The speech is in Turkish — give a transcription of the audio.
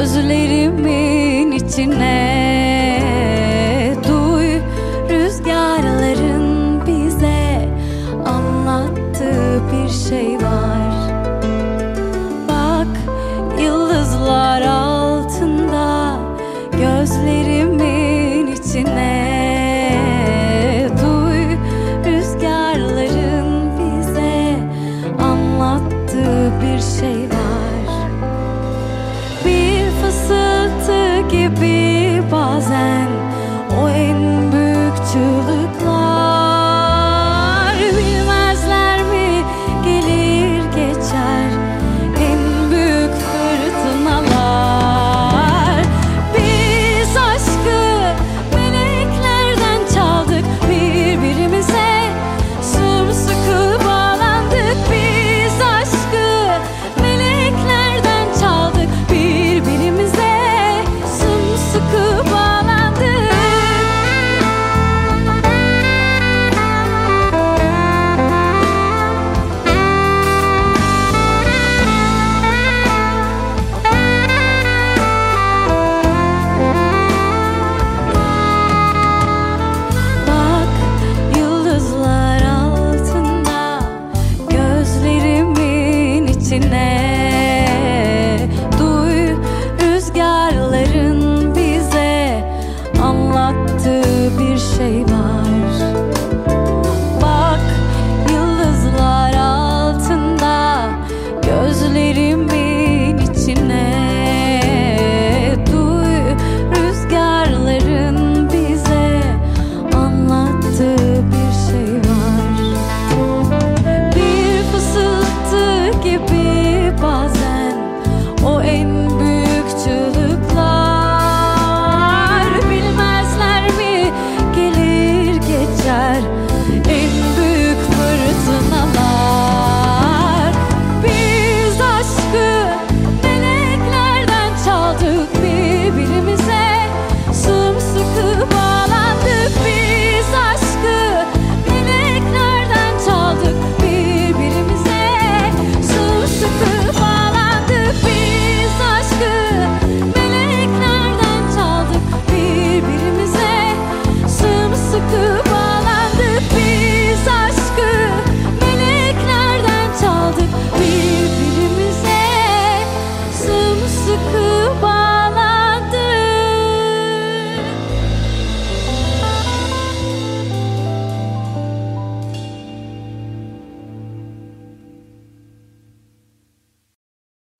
Sözlerimin içine. Duy rüzgarların bize anlattığı bir şey bir şey